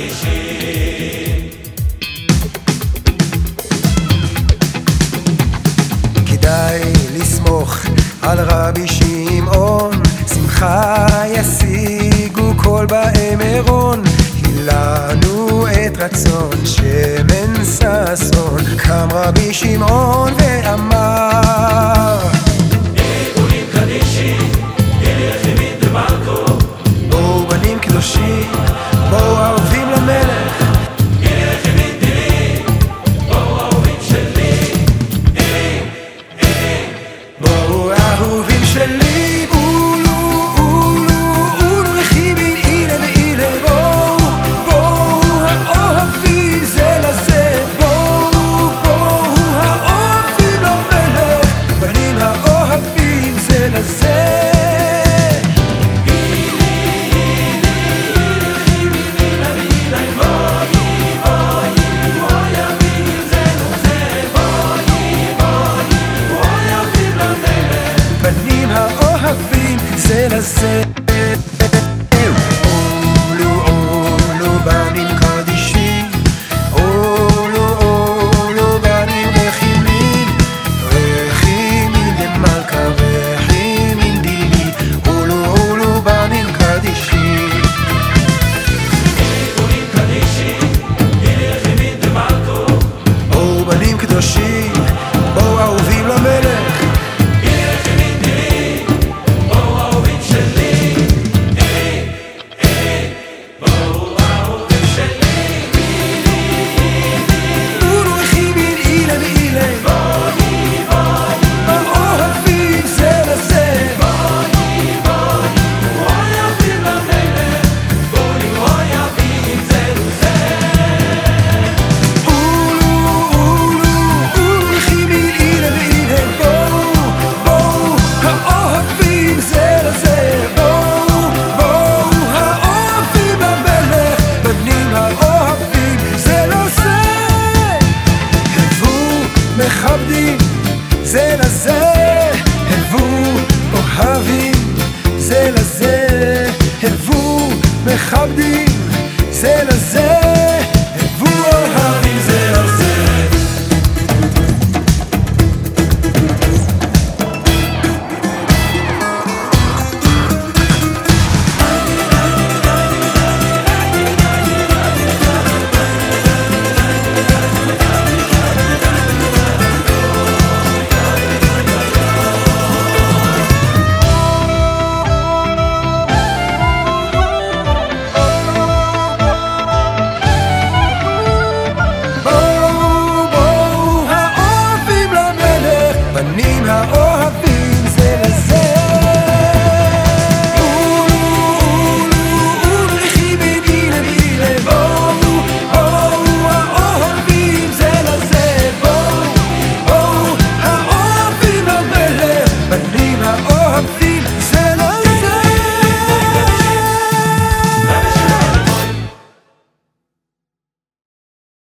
חמישים. כדאי לסמוך על רבי שמעון, שמחה ישיגו כל באי מירון. לנו את רצון שמן ששון, קם רבי שמעון ואמר קדושים, בואו Usually לזה הבו אוהבים, זה לזה הבו מכבדים, זה לזה.